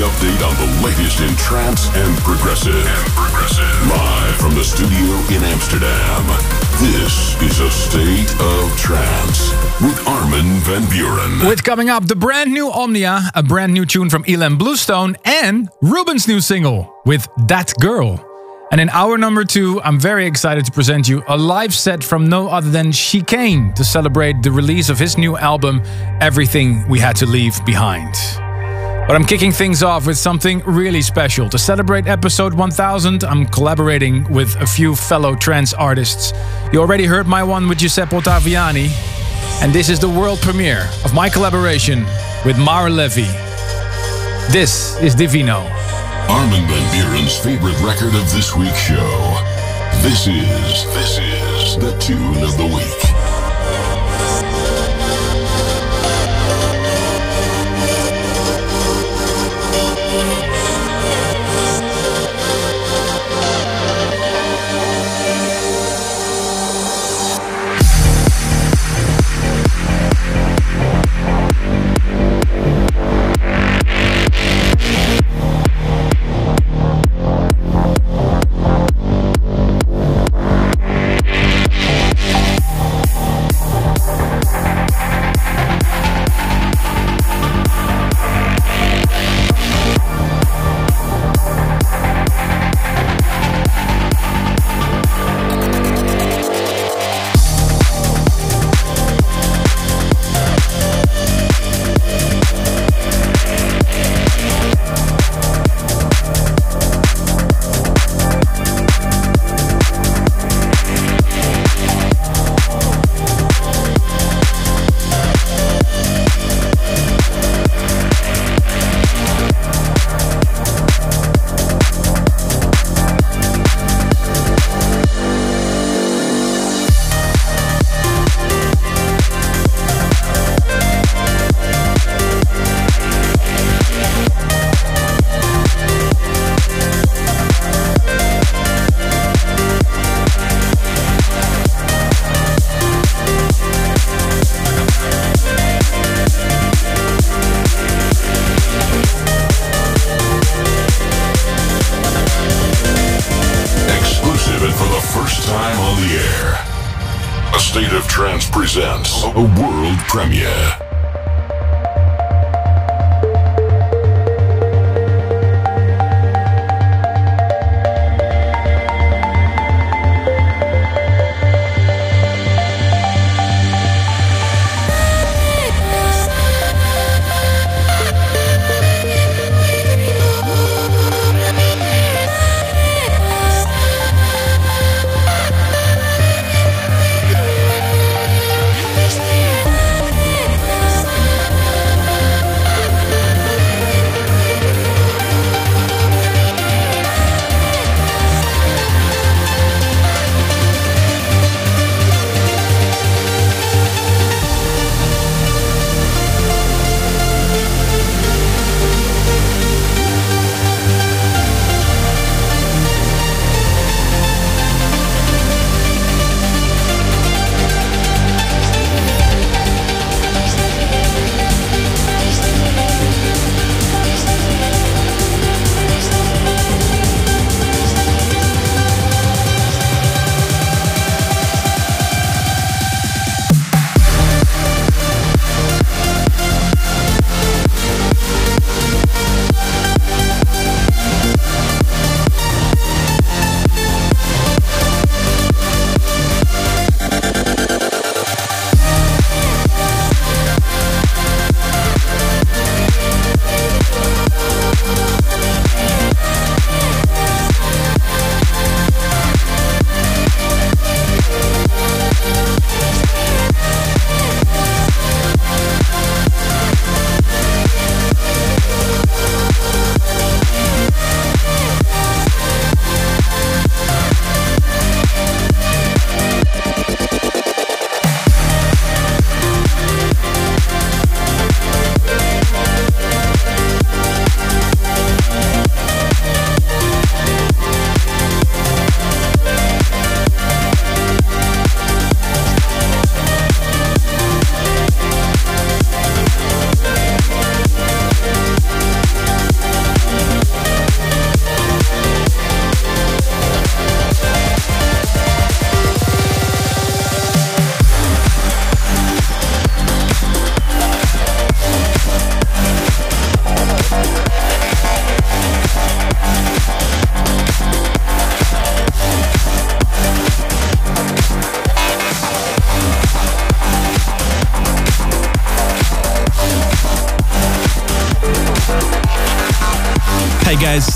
Update on the latest in trance and progressive. And progressive. Live from the studio in Amsterdam. This is a state of trance with Armin van Buuren. With coming up, the brand new Omnia, a brand new tune from Ilan Bluestone, and Ruben's new single with That Girl. And in hour number two, I'm very excited to present you a live set from no other than Chicane to celebrate the release of his new album, Everything We Had to Leave Behind. But I'm kicking things off with something really special. To celebrate episode 1000, I'm collaborating with a few fellow trance artists. You already heard my one with Giuseppe Ottaviani, and this is the world premiere of my collaboration with Maor Levi. This is Divino. Armin van Buuren's favorite record of this week's show. This is, this is the tune of the week.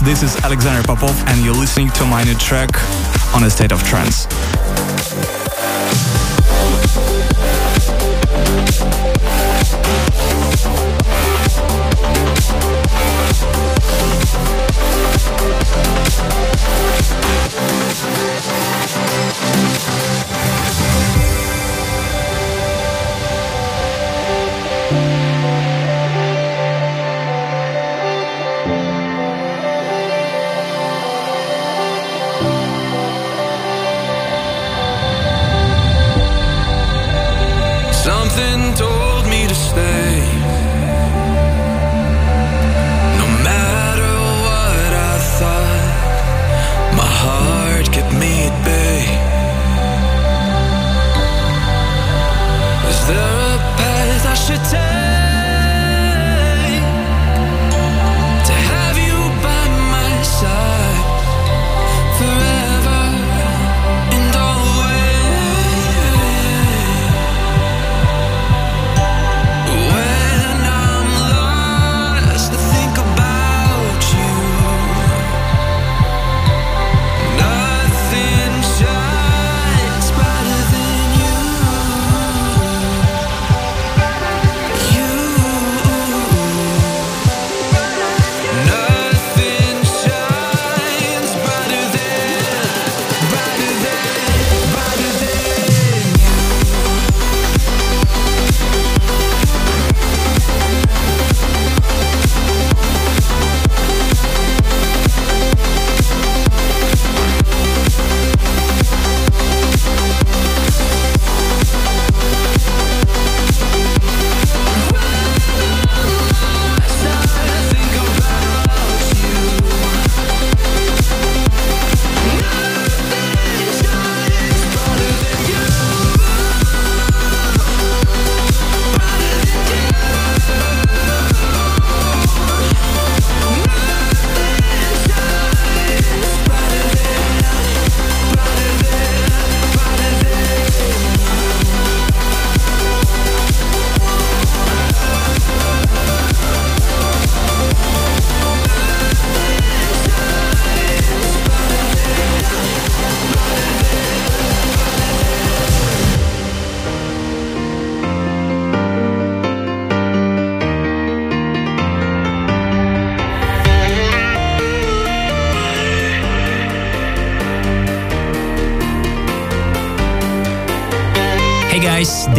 This is Alexander Popov, and you're listening to my new track on a state of trance.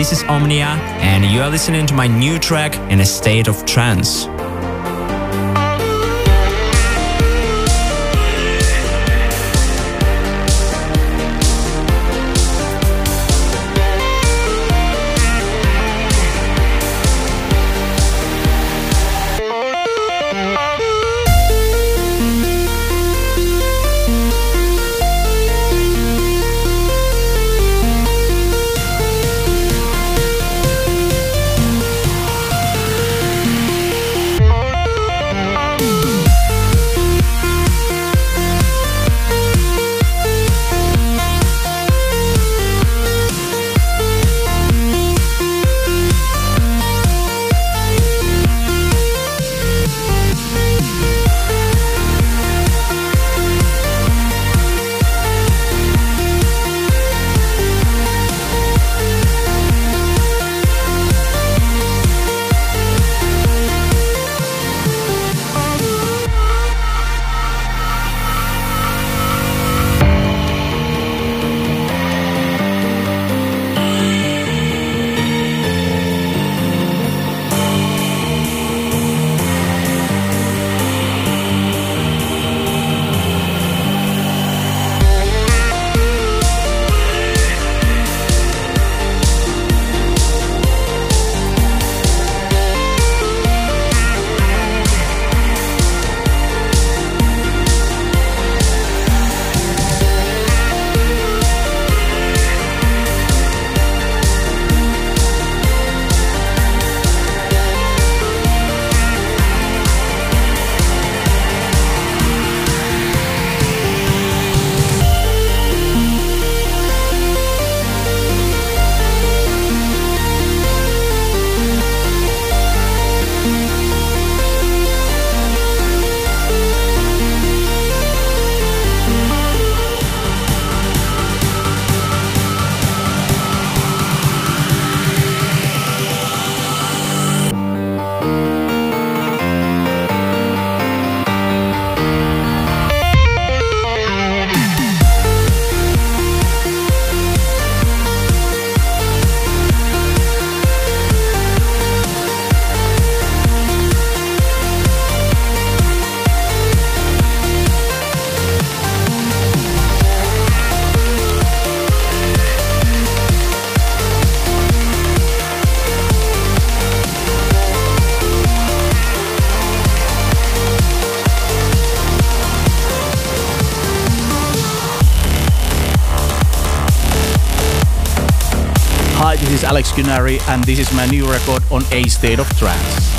This is Omnia, and you are listening to my new track in a state of trance. Alex Gunari, and this is my new record on A State of Trance.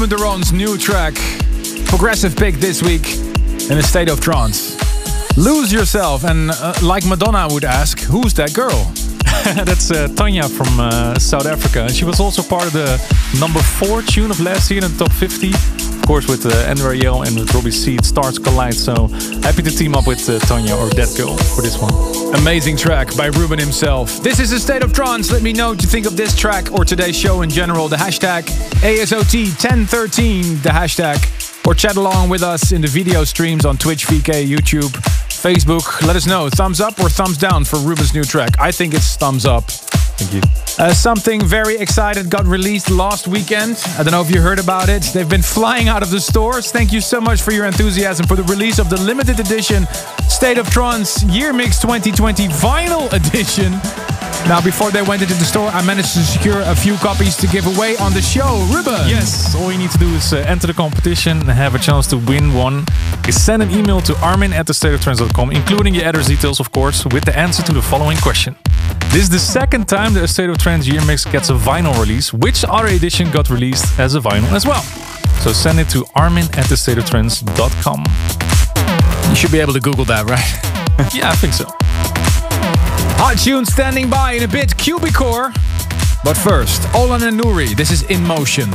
Ruben de Ronde's new track, progressive pick this week in a state of trance. Lose yourself, and uh, like Madonna would ask, who's that girl? That's uh, Tanya from uh, South Africa. And she was also part of the number four tune of last year in the top 50. Course, with uh, Andrew Rayel and with Robbie Seed, Stars Collide. So happy to team up with uh, Tanya or that girl for this one. Amazing track by Ruben himself. This is a state of trance. Let me know what you think of this track or today's show in general. The hashtag ASOT1013, the hashtag. Or chat along with us in the video streams on Twitch, VK, YouTube, Facebook. Let us know. Thumbs up or thumbs down for Ruben's new track. I think it's thumbs up. Uh, something very excited got released last weekend. I don't know if you heard about it. They've been flying out of the stores. Thank you so much for your enthusiasm for the release of the limited edition State of Trance Year Mix 2020 vinyl edition. Now, before they went into the store, I managed to secure a few copies to give away on the show. Ruben! Yes, all you need to do is uh, enter the competition and have a chance to win one. Is send an email to armin at thestateoftrance.com, including your address details, of course, with the answer to the following question. This is the second time the State of Trance Year Mix gets a vinyl release. Which other edition got released as a vinyl as well? So send it to armin at thestateoftrance.com. You should be able to Google that, right? Yeah, I think so. Hot tune standing by in a bit, Cubicore. But first, Olan and Nuri, this is In Motion.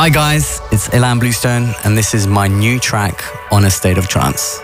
Hi guys, it's Ilan Bluestone and this is my new track on A State of Trance.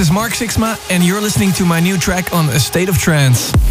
Is Mark Sixma, and you're listening to my new track on A State of Trance.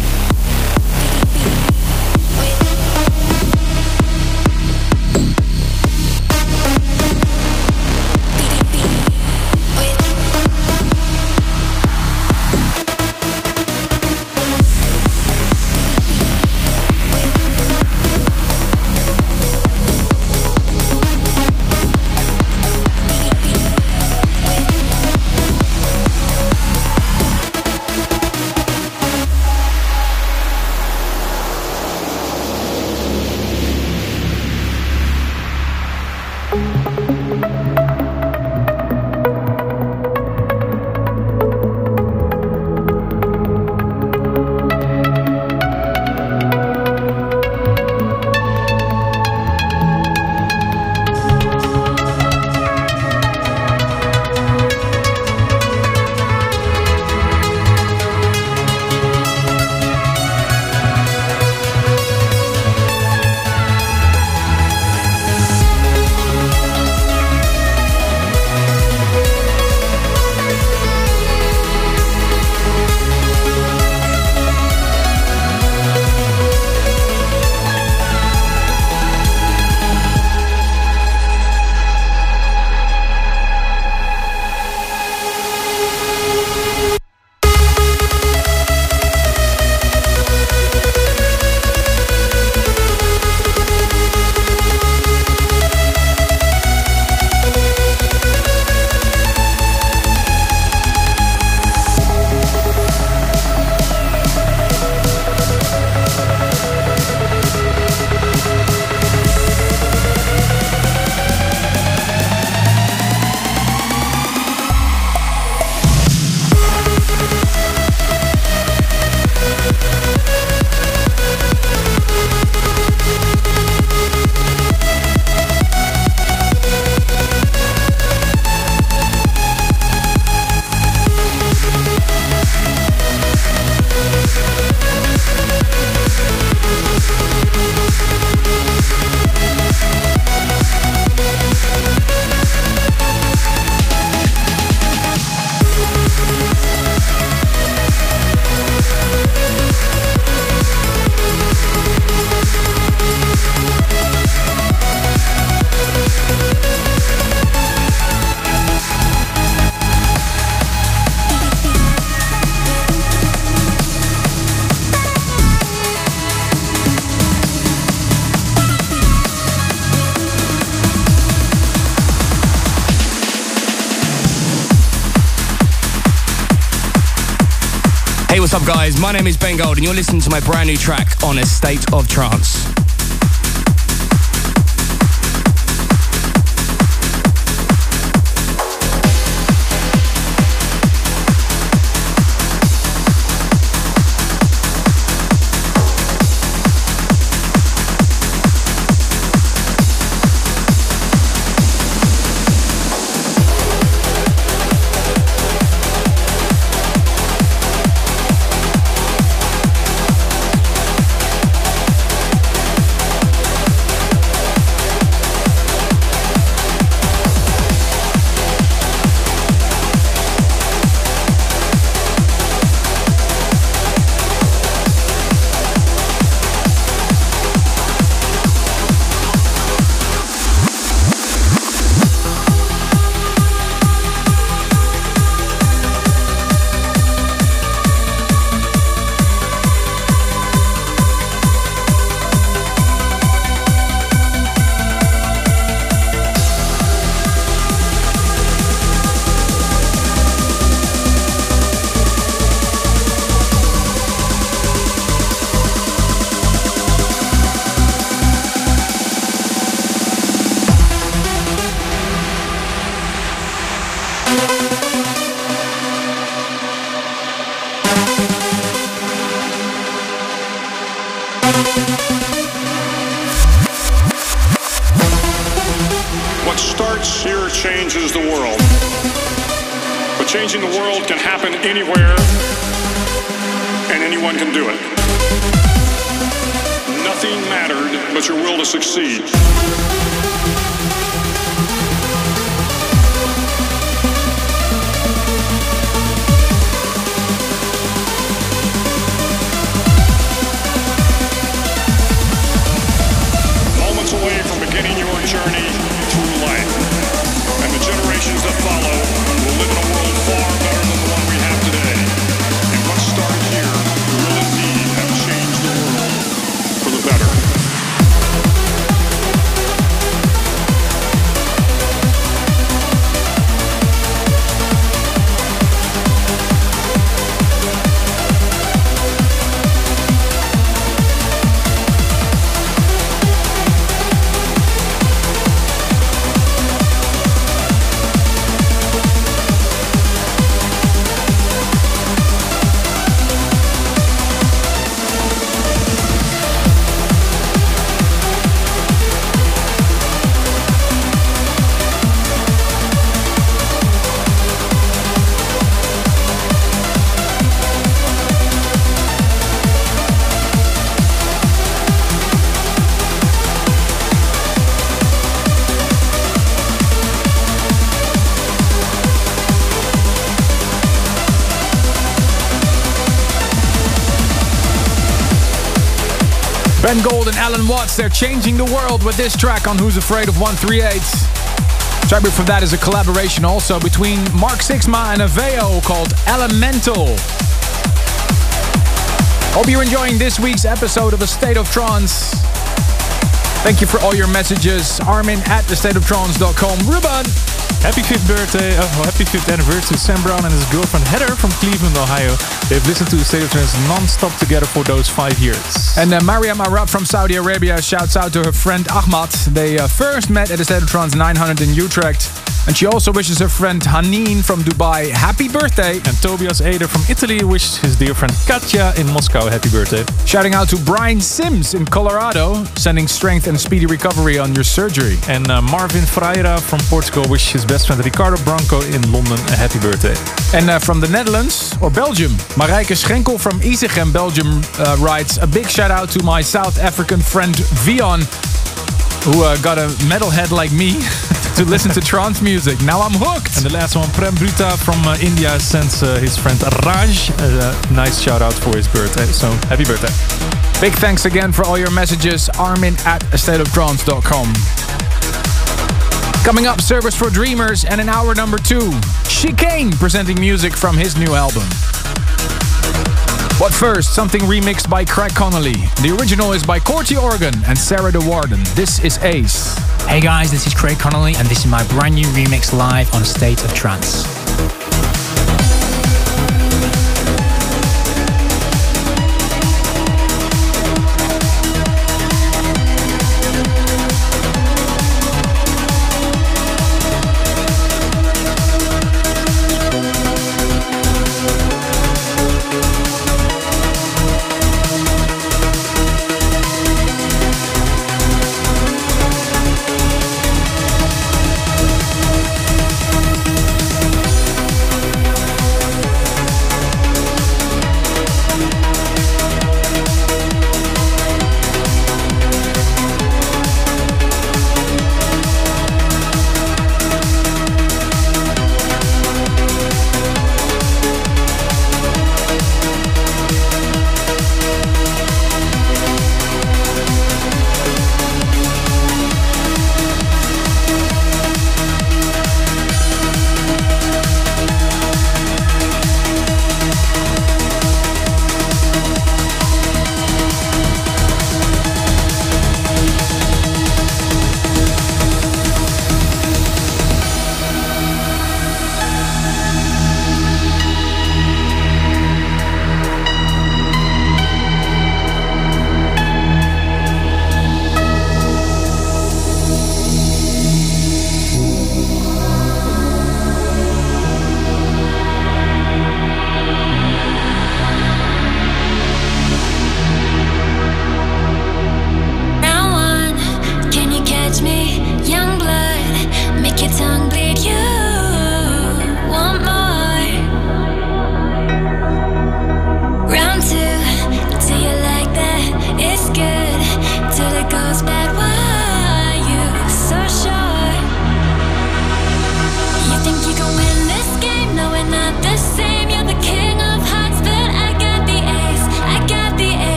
What's up, guys? My name is Ben Gold, and you're listening to my brand new track on A State of Trance. Ben Gold and Alan Watts, they're changing the world with this track on Who's Afraid of 138. Track from that is a collaboration also between Mark Sixma and Aveo called Elemental. Hope you're enjoying this week's episode of A State of Trance. Thank you for all your messages. Armin at thestateoftrance.com. Ruben! Happy fifth birthday, oh, happy fifth anniversary to Sam Brown and his girlfriend Heather from Cleveland, Ohio. They've listened to State of Trance non-stop together for those five years. And uh, Mariam Arab from Saudi Arabia shouts out to her friend Ahmad. They uh, first met at the State of Trance 900 in Utrecht. And she also wishes her friend Haneen from Dubai happy birthday. And Tobias Eder from Italy wished his dear friend Katja in Moscow happy birthday. Shouting out to Brian Sims in Colorado, sending strength and speedy recovery on your surgery. And uh, Marvin Freira from Portugal wishes his best friend Ricardo Branco in London a happy birthday. And uh, from the Netherlands or Belgium, Marijke Schenkel from Izegem, Belgium uh, writes a big shout out to my South African friend Vion, who uh, got a metalhead like me to listen to trance music. Now I'm hooked. And the last one, Prem Bruta from uh, India sends uh, his friend Raj a nice shout out for his birthday. So happy birthday. Big thanks again for all your messages. Armin at stateoftrance.com. Coming up, Service for Dreamers and in hour number two, Chicane presenting music from his new album. But first, something remixed by Craig Connolly. The original is by Corti Organ and Sarah De Warren. This is Ace. Hey guys, this is Craig Connolly, and this is my brand new remix live on State of Trance.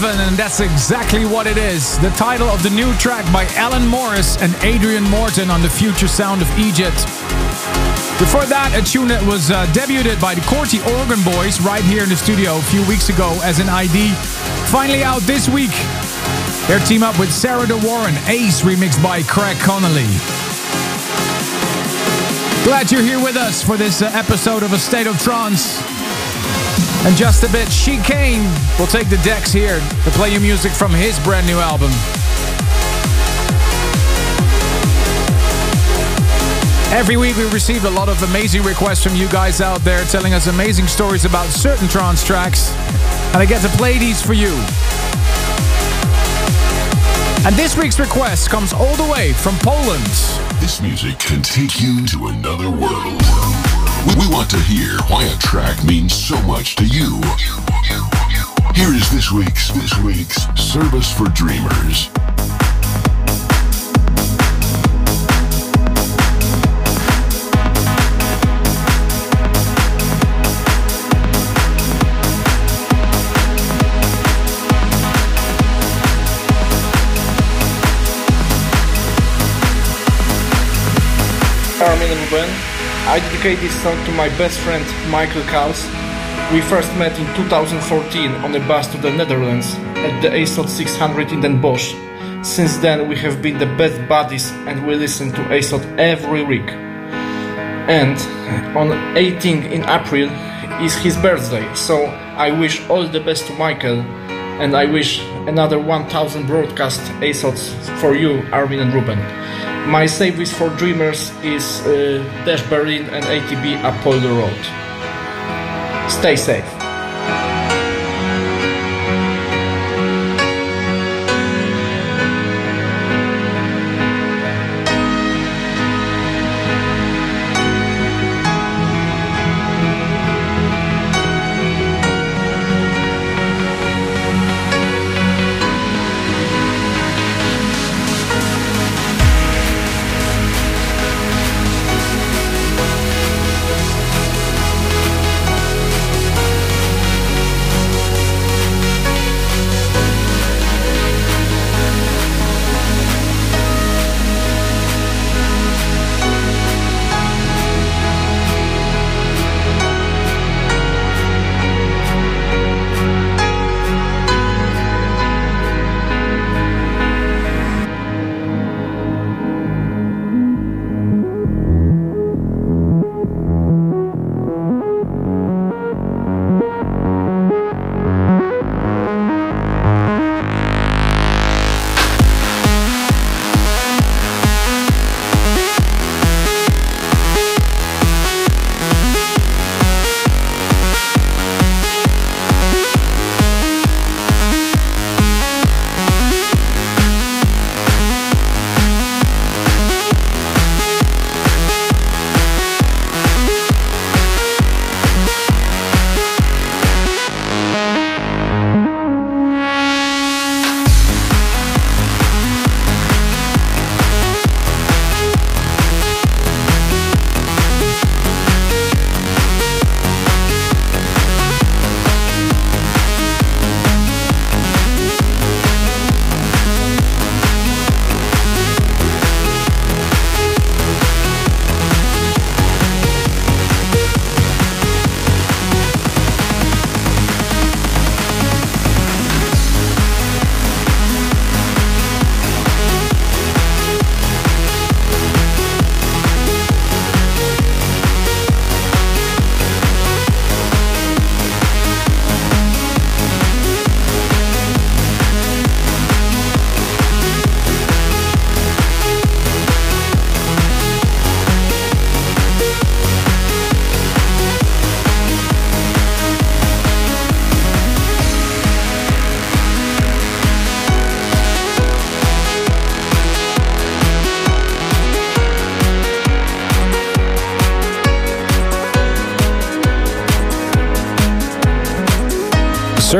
Heaven, and that's exactly what it is. The title of the new track by Alan Morris and Adrian Morton on the future sound of Egypt. Before that, a tune that was uh, debuted by the Corti Organ Boys right here in the studio a few weeks ago as an ID. Finally out this week. Their team up with Sarah De Warren, Ace remixed by Craig Connolly. Glad you're here with us for this uh, episode of A State of Trance. And just a bit, Chicane will take the decks here to play you music from his brand new album. Every week we receive a lot of amazing requests from you guys out there telling us amazing stories about certain trance tracks. And I get to play these for you. And this week's request comes all the way from Poland. This music can take you to another world. We, want to hear why a track means so much to you. Here is this week's this week's Service for Dreamers. Armin and Ruben. I dedicate this song to my best friend Michael Kaus. We first met in 2014 on a bus to the Netherlands at the ASOT 600 in Den Bosch. Since then, we have been the best buddies and we listen to ASOT every week. And on 18th in April is his birthday, so I wish all the best to Michael and I wish another 1000 broadcast ASOTs for you, Armin and Ruben. My service for dreamers is uh, Dash Berlin and ATB Apollo Road. Stay safe.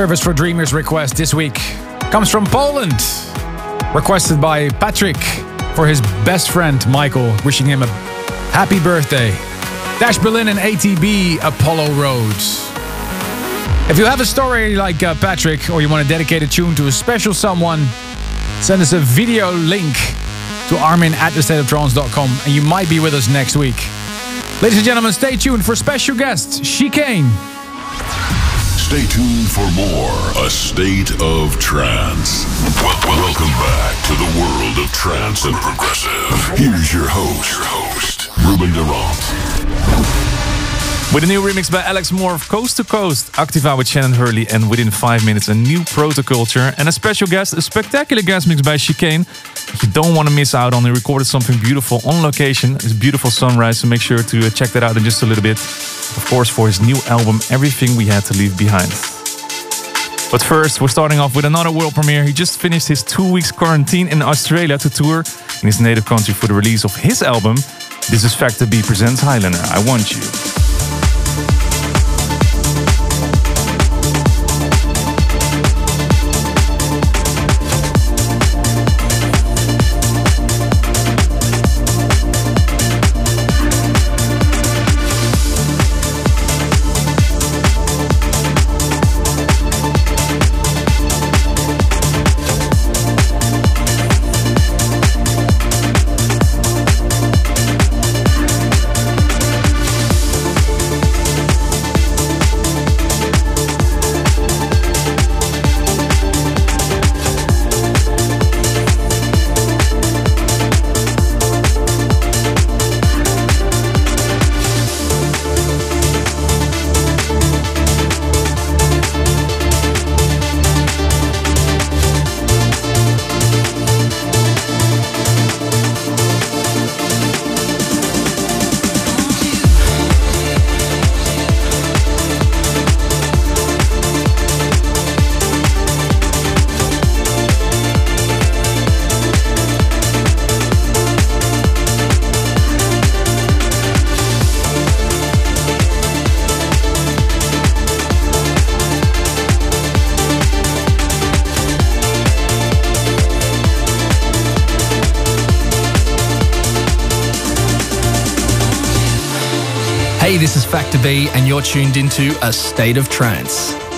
Service for Dreamers request this week comes from Poland. Requested by Patrick for his best friend Michael, wishing him a happy birthday. Dash Berlin and ATB Apollo Roads. If you have a story like uh, Patrick or you want to dedicate a tune to a special someone, send us a video link to armin at thestateoftrance.com and you might be with us next week. Ladies and gentlemen, stay tuned for special guest, Chicane. Stay tuned for more A State of Trance. Wel- wel- welcome back to the world of trance and progressive. Here's your host, your host, Ruben de Ronde. With a new remix by Alex M.O.R.P.H. of Coast to Coast, Activa with Shannon Hurley, and within five minutes, a new protoculture and a special guest, a spectacular guest mix by Chicane. If You don't want to miss out on. He recorded something beautiful on location. It's beautiful sunrise, so make sure to uh, check that out in just a little bit. Of course, for his new album, Everything We Had to Leave Behind. But first, we're starting off with another world premiere. He just finished his two weeks quarantine in Australia to tour in his native country for the release of his album. This is Factor B presents Highlander. I Want You. This is Factor B, and you're tuned into A State of Trance.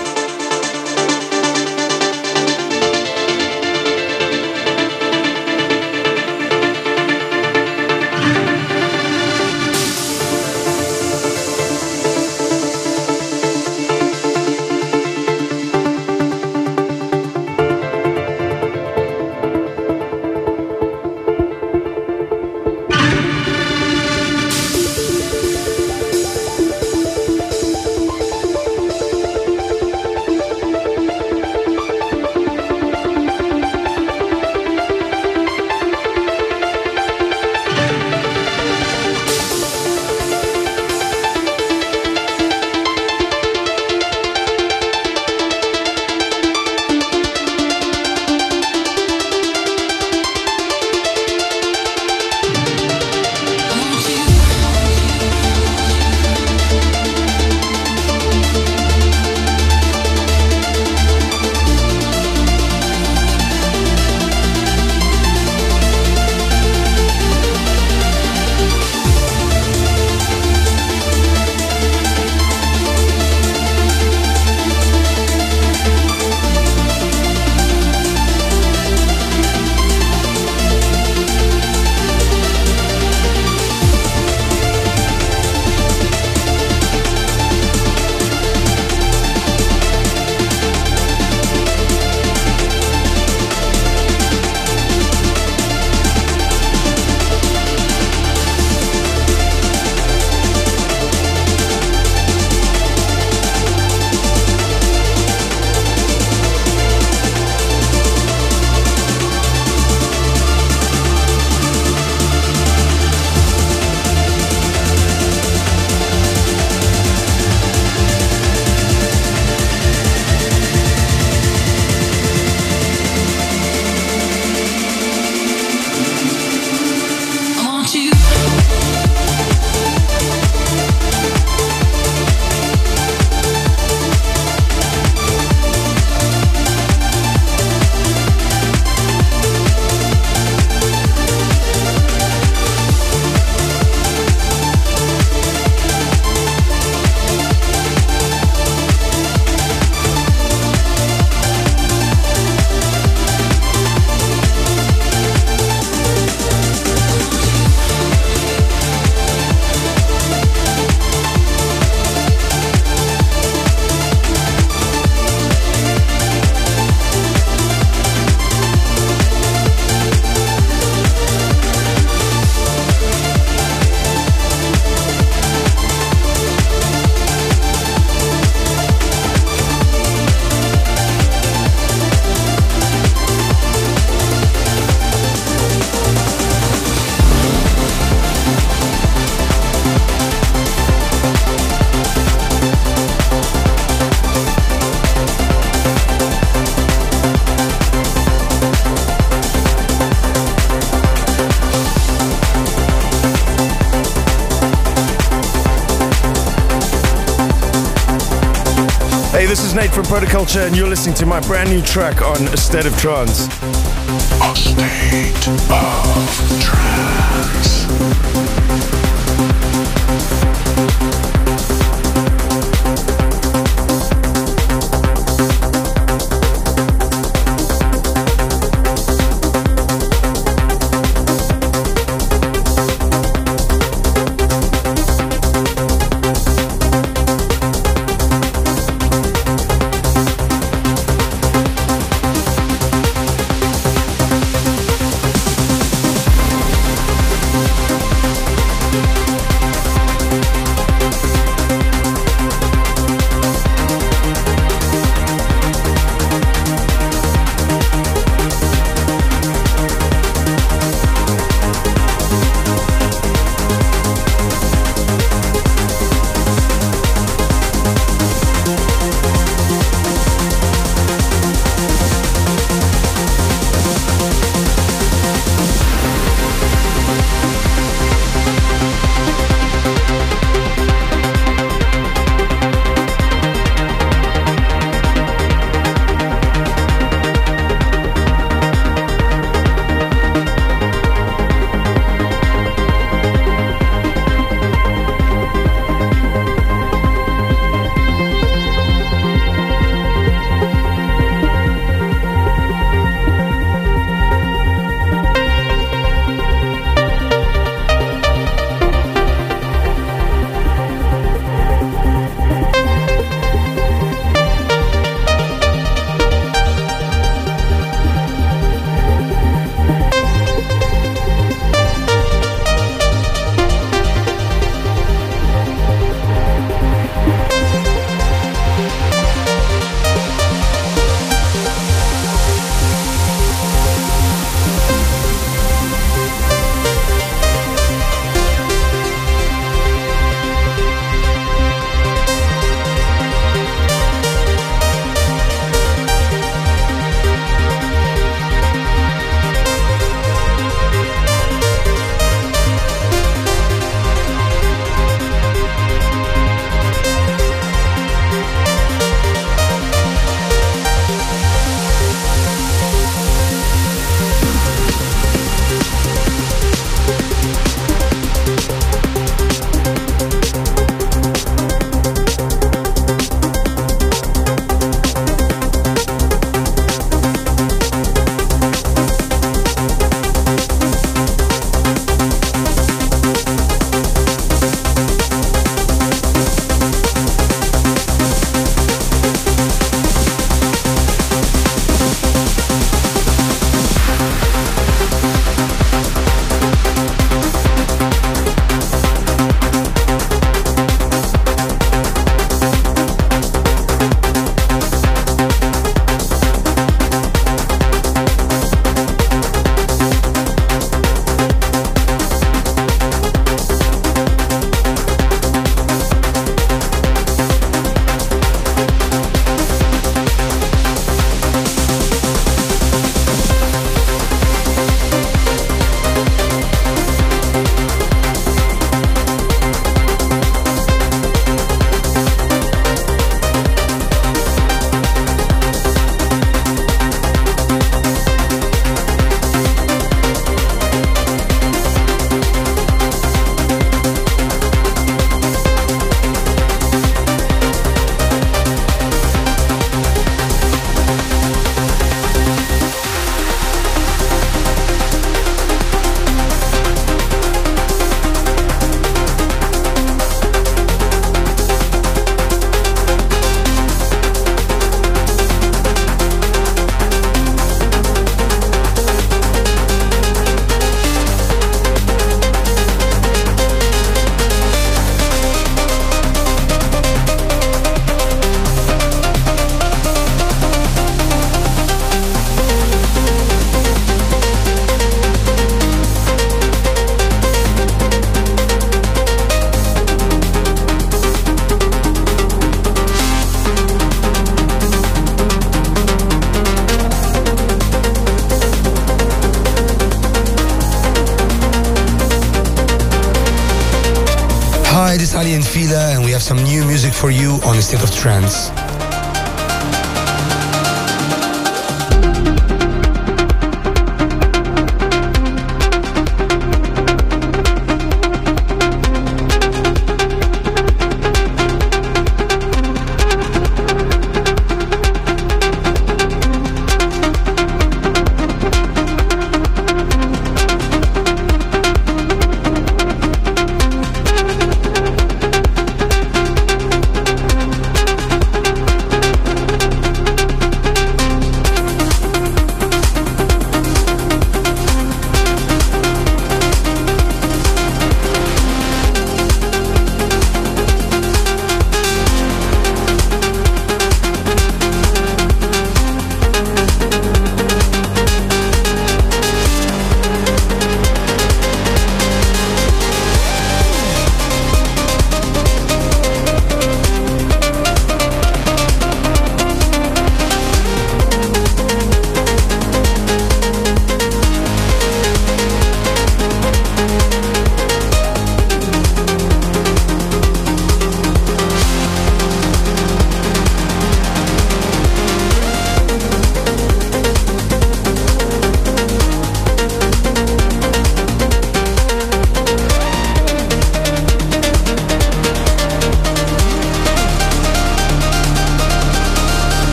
Protoculture, and you're listening to my brand new track on A State of Trance. A state of trance.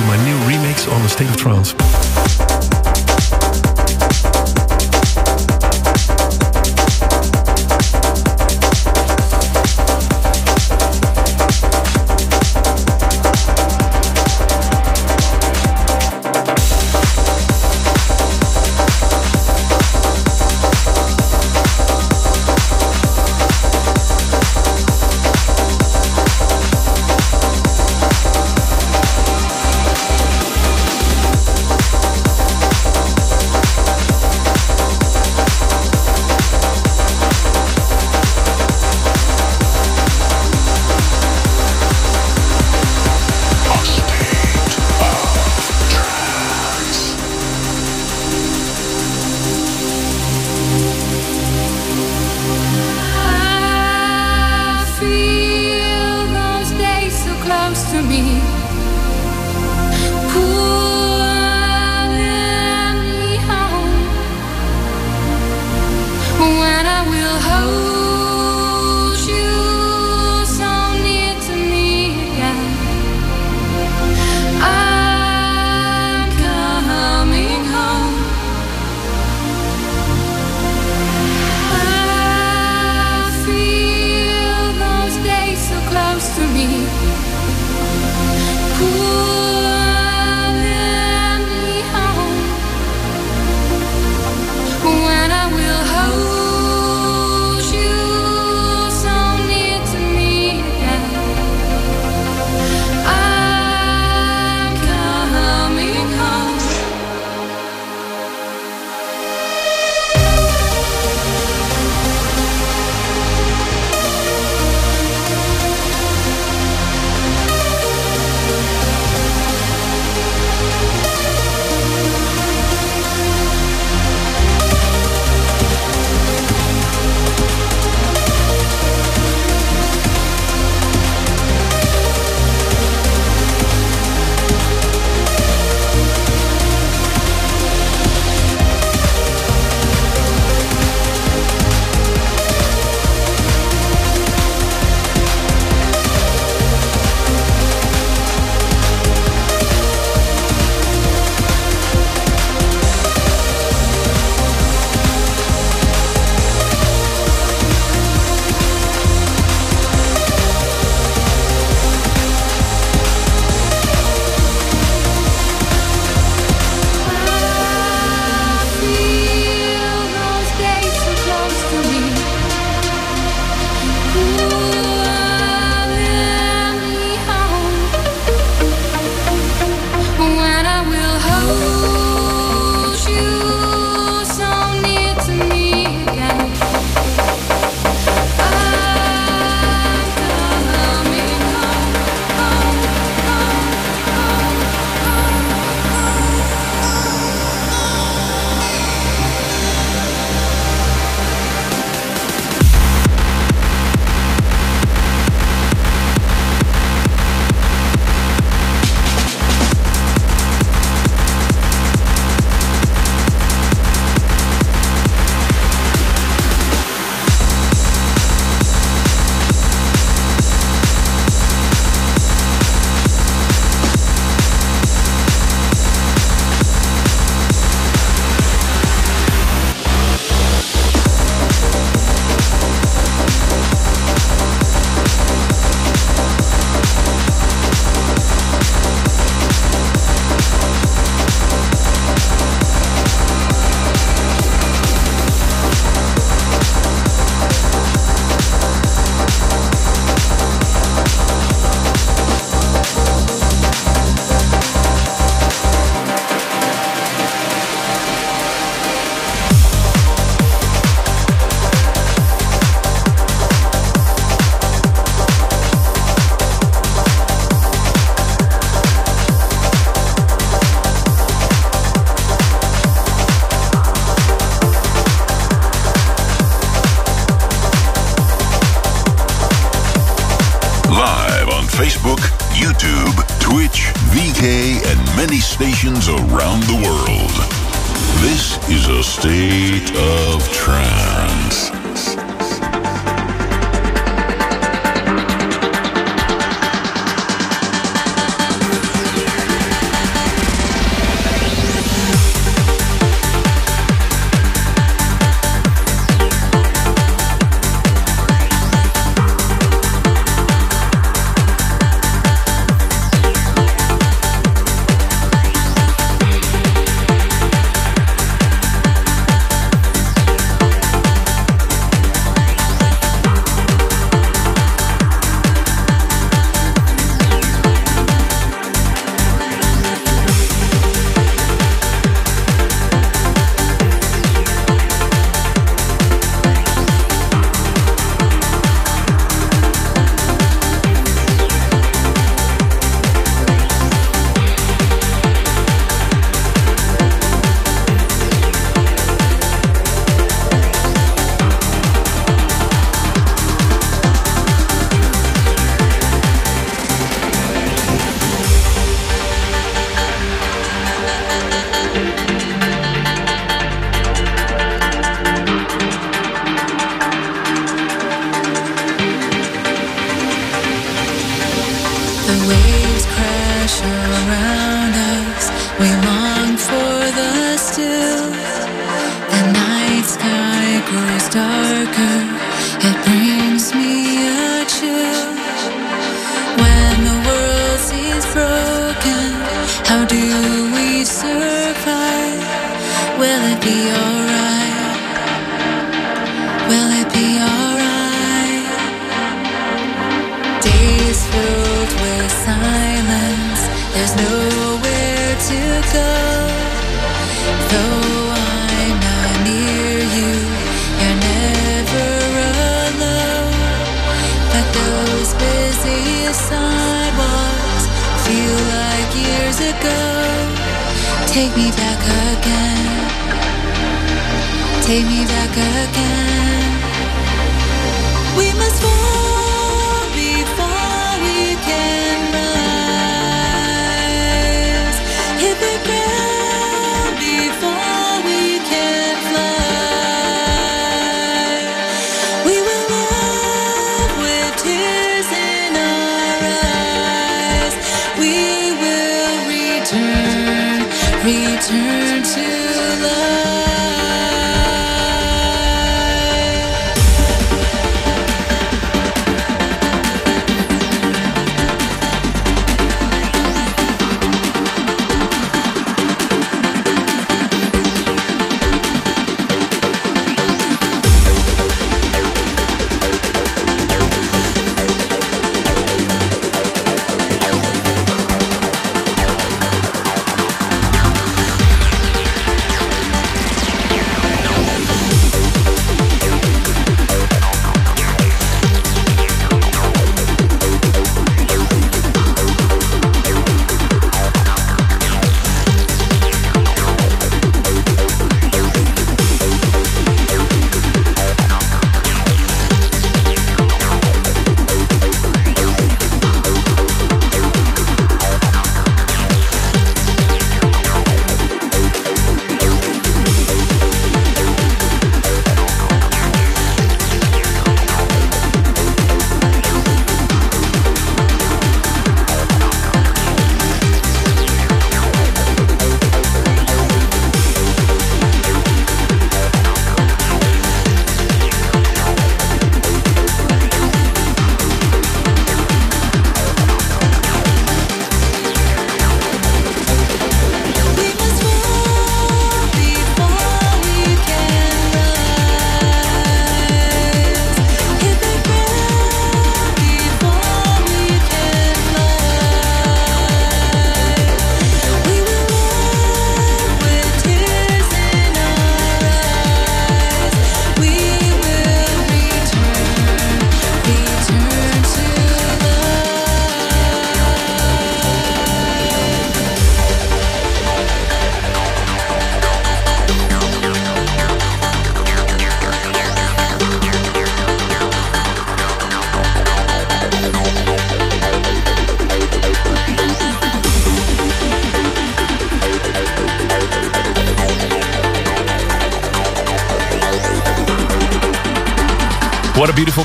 To my new remix on the State of Trance. Take me back again. Take me back again. Return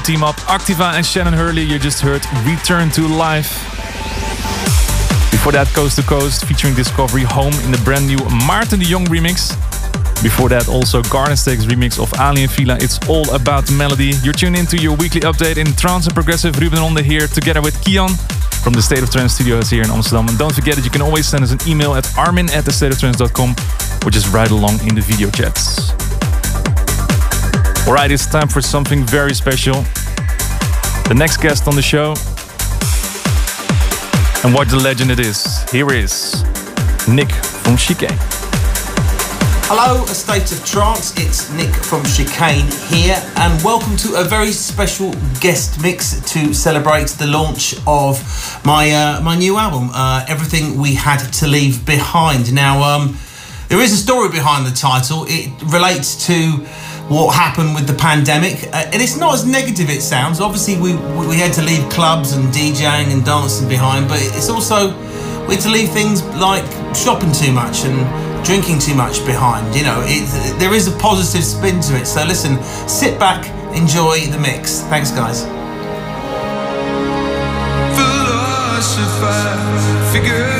team up. Activa and Shannon Hurley, you just heard Return to Life. Before that, Coast to Coast featuring Discovery Home in the brand new Martin de Jong remix. Before that, also Garden Stakes remix of Alien Villa. It's all about melody. You're tuned into your weekly update in trance and progressive. Ruben Ronde here together with Kian from the State of Trance studios here in Amsterdam. And don't forget that you can always send us an email at armin at thestateoftrance.com or just write along in the video chats. Alright, it's time for something very special. The next guest on the show. And what the legend it is. Here is Nick from Chicane. Hello, a state of trance. It's Nick from Chicane here, and welcome to a very special guest mix to celebrate the launch of my uh, my new album, uh, Everything We Had to Leave Behind. Now, um, there is a story behind the title. It relates to what happened with the pandemic, uh, and it's not as negative it sounds. Obviously, we we had to leave clubs and DJing and dancing behind, but it's also we had to leave things like shopping too much and drinking too much behind. You know, it, there is a positive spin to it. So listen, sit back, enjoy the mix. Thanks, guys. philosopher figure.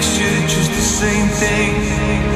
picture, just the same thing.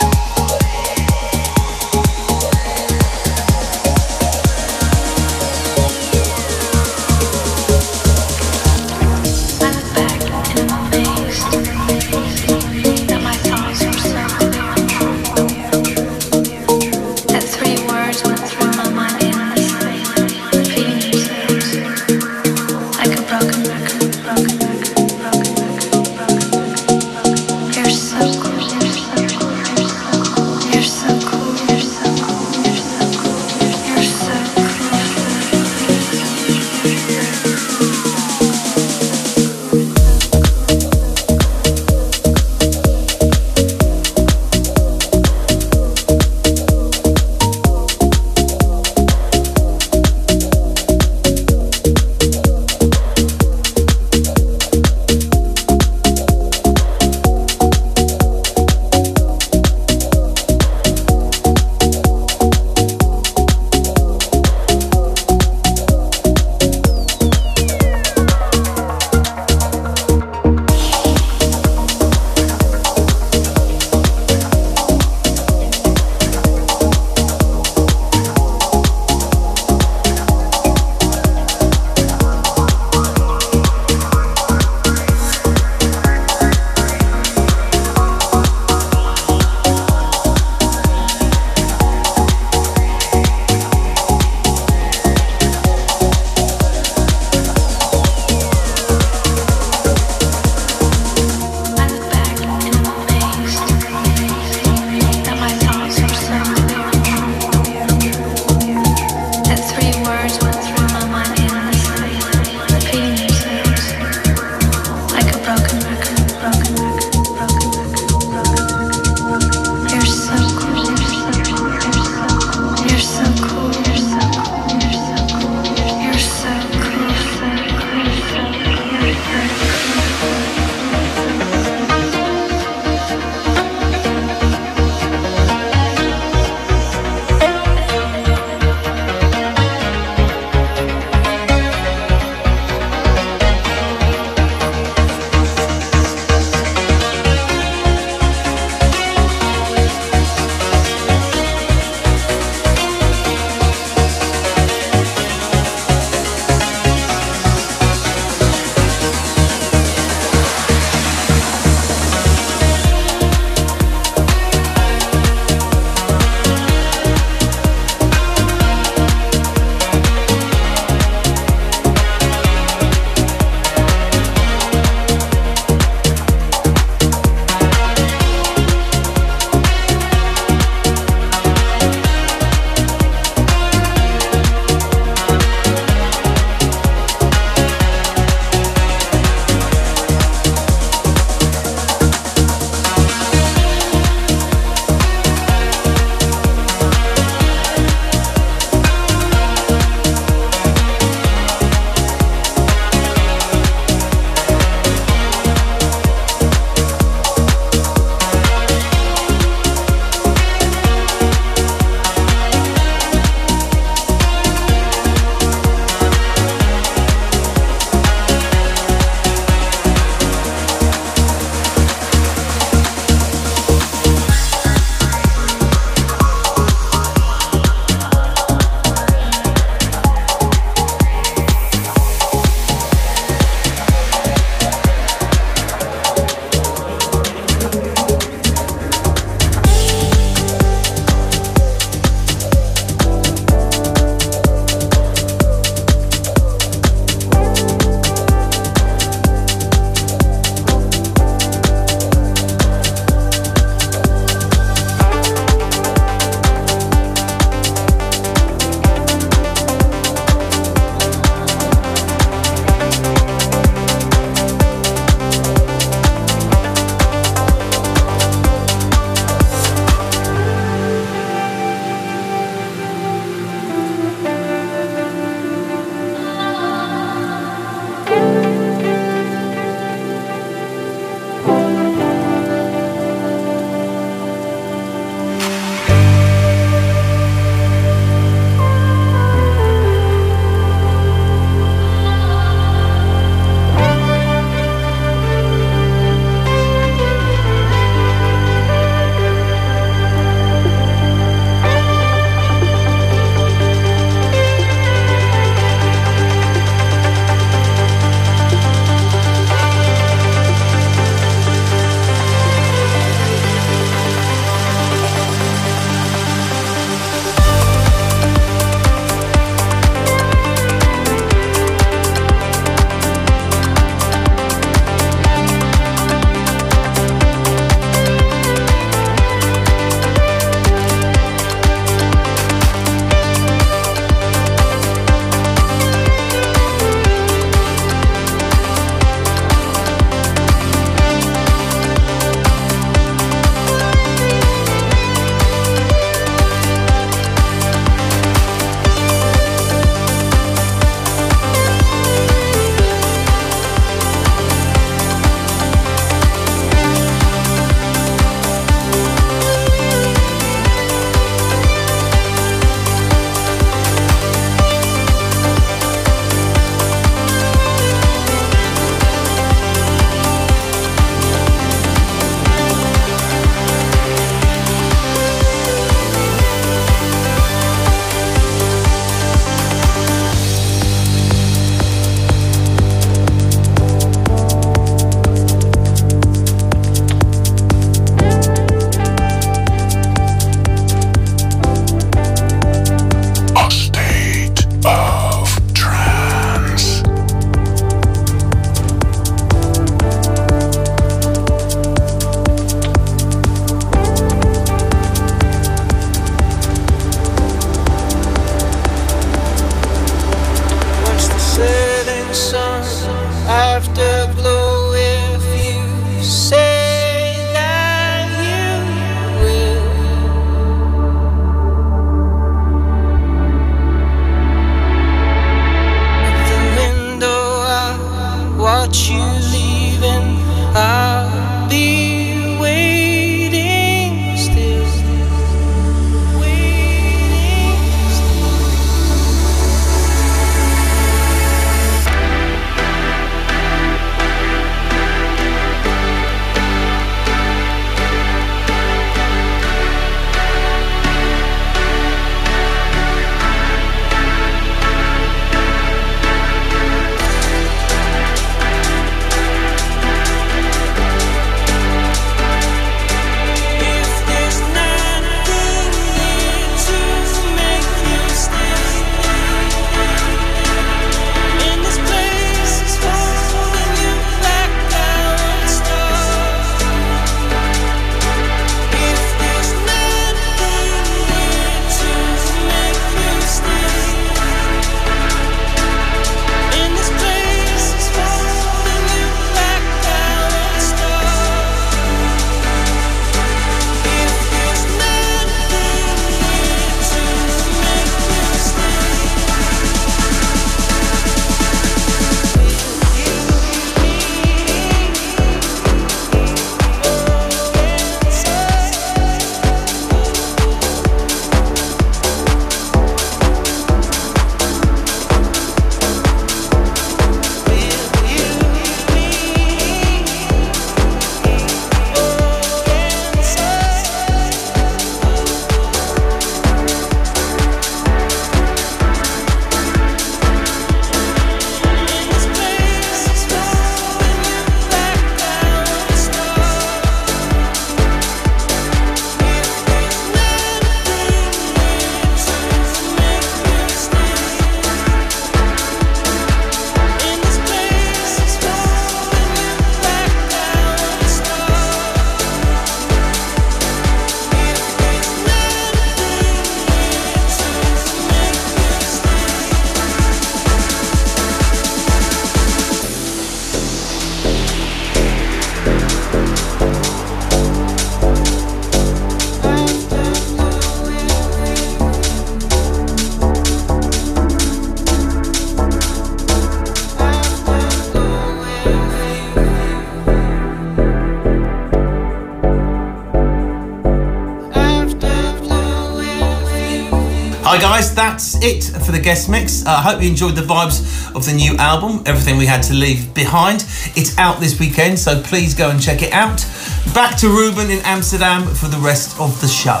It for the guest mix. I uh, hope you enjoyed the vibes of the new album, Everything We Had to Leave Behind. It's out this weekend, so please go and check it out. Back to Ruben in Amsterdam for the rest of the show.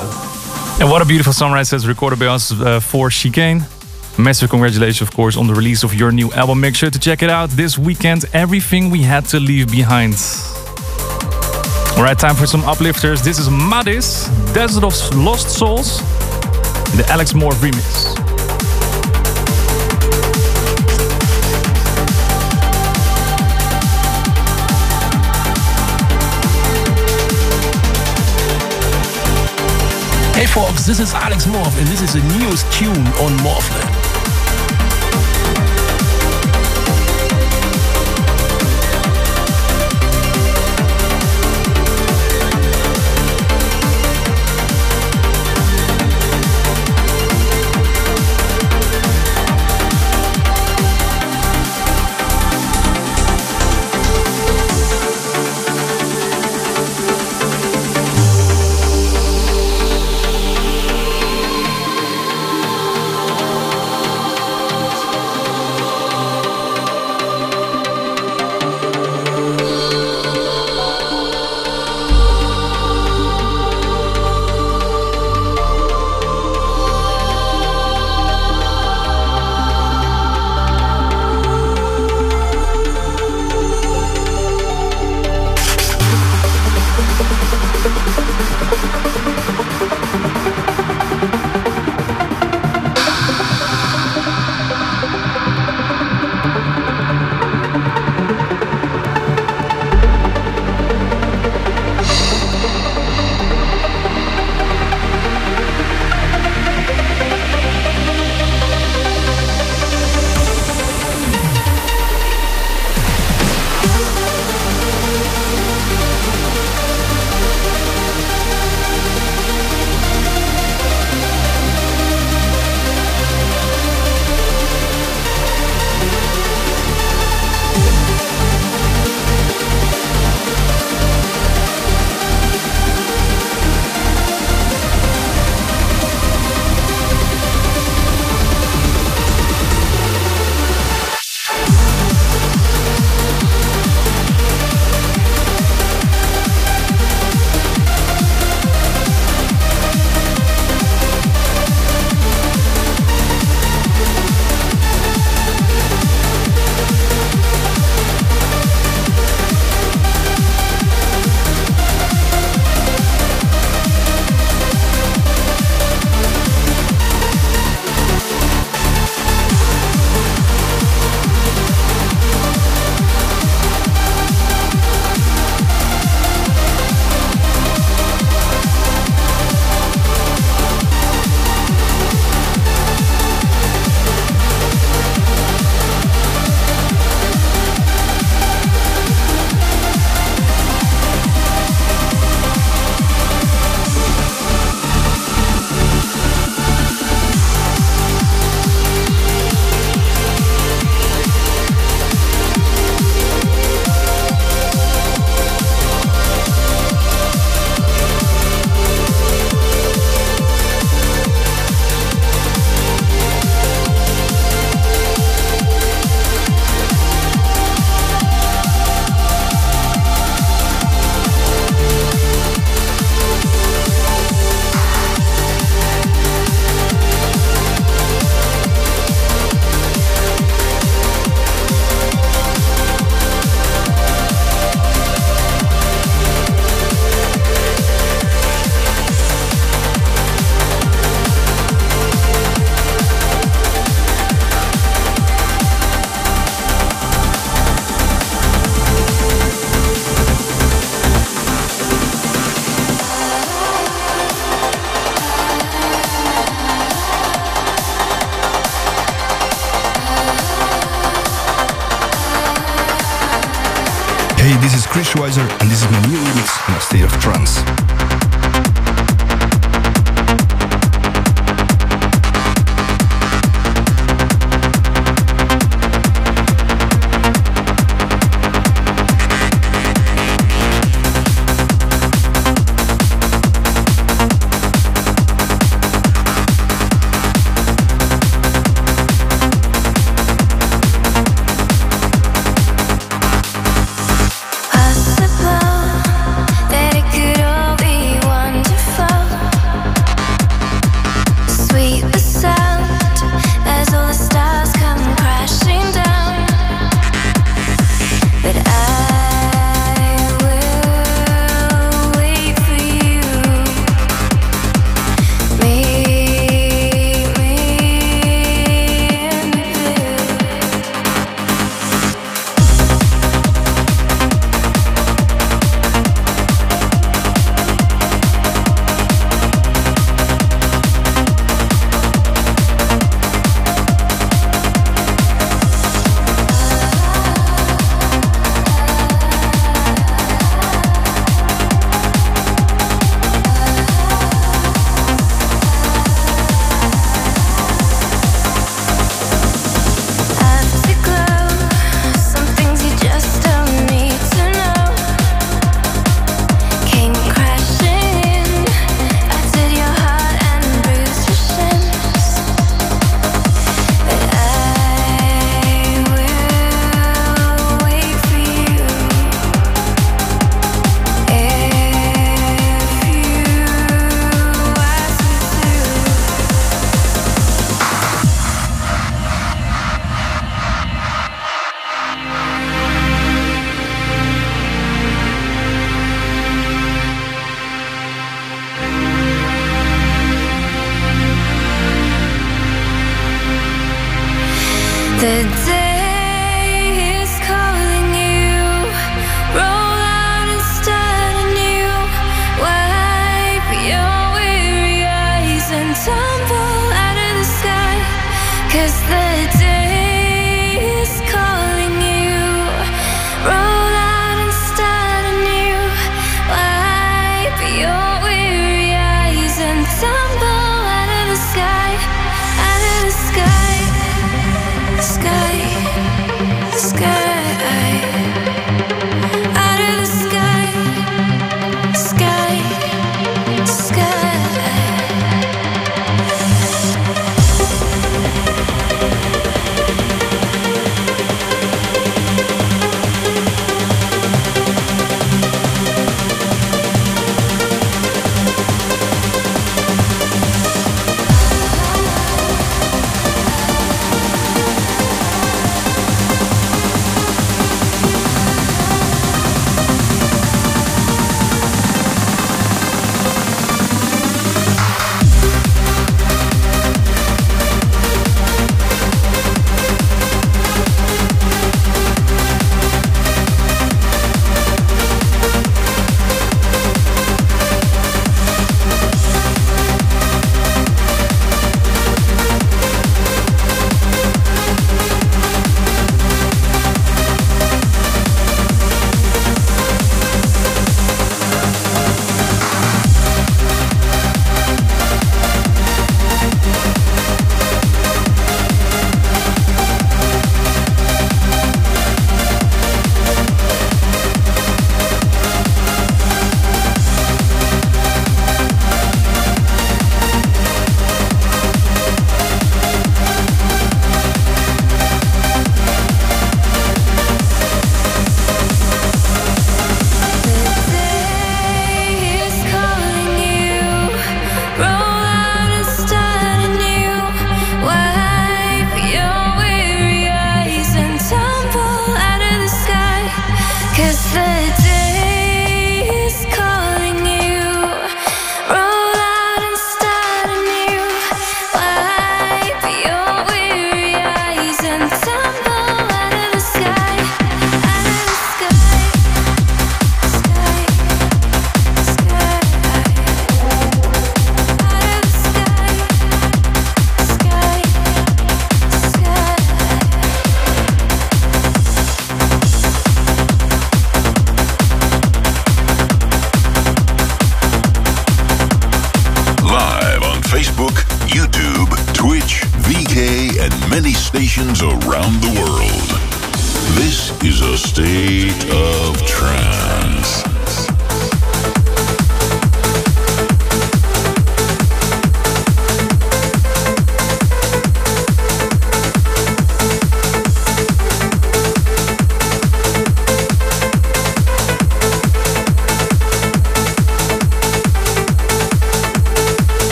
And what a beautiful sunrise that's recorded by us uh, for Chicane. Massive congratulations, of course, on the release of your new album. Make sure to check it out this weekend. Everything we had to leave behind. All right, time for some uplifters. This is Madis, Desert of Lost Souls, the Alex M.O.R.P.H remix. Hey folks, this is Alex M.O.R.P.H and this is the newest tune on Morphland.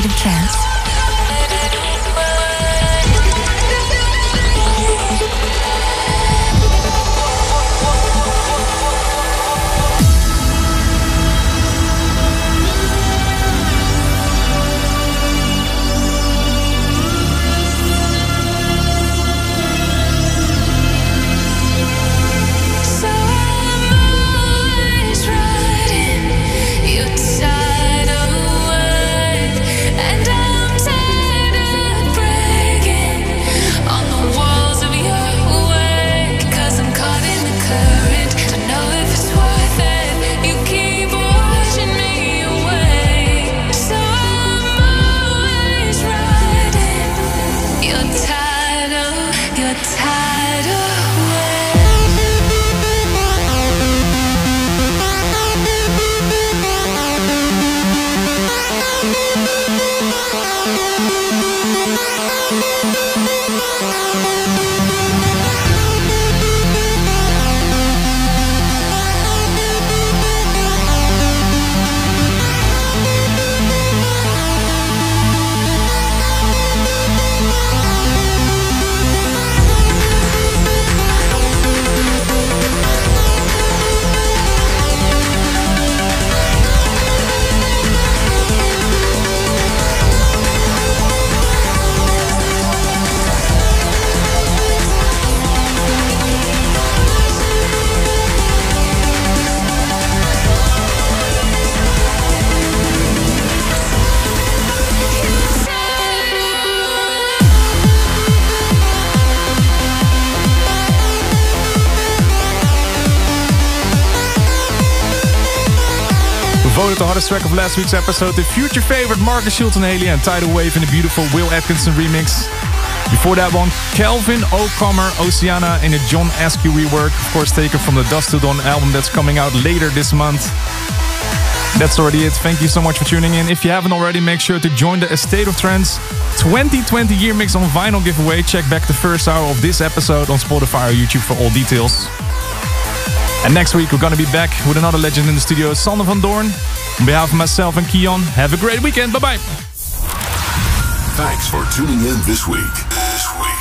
Song on the hottest track of last week's episode, the future favorite Markus Schulz and HALIENE Tidal Wave in the beautiful Will Atkinson remix. Before that one, Kelvin O'Comer, Oceana in a John Askew rework, of course taken from the Dust to Dawn album that's coming out later this month. That's already it. Thank you so much for tuning in. If you haven't already, make sure to join the A State of Trance 2020 year mix on vinyl giveaway. Check back the first hour of this episode on Spotify or YouTube for all details. And next week, we're gonna be back with another legend in the studio, Sander van Doorn. On behalf of myself and Kion, have a great weekend. Bye bye. Thanks for tuning in this week. This week.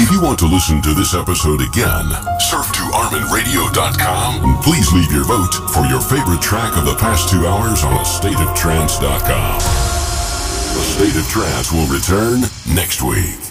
If you want to listen to this episode again, surf to ArminRadio.com and please leave your vote for your favorite track of the past two hours on StateOfTrance.com. The State of Trance will return next week.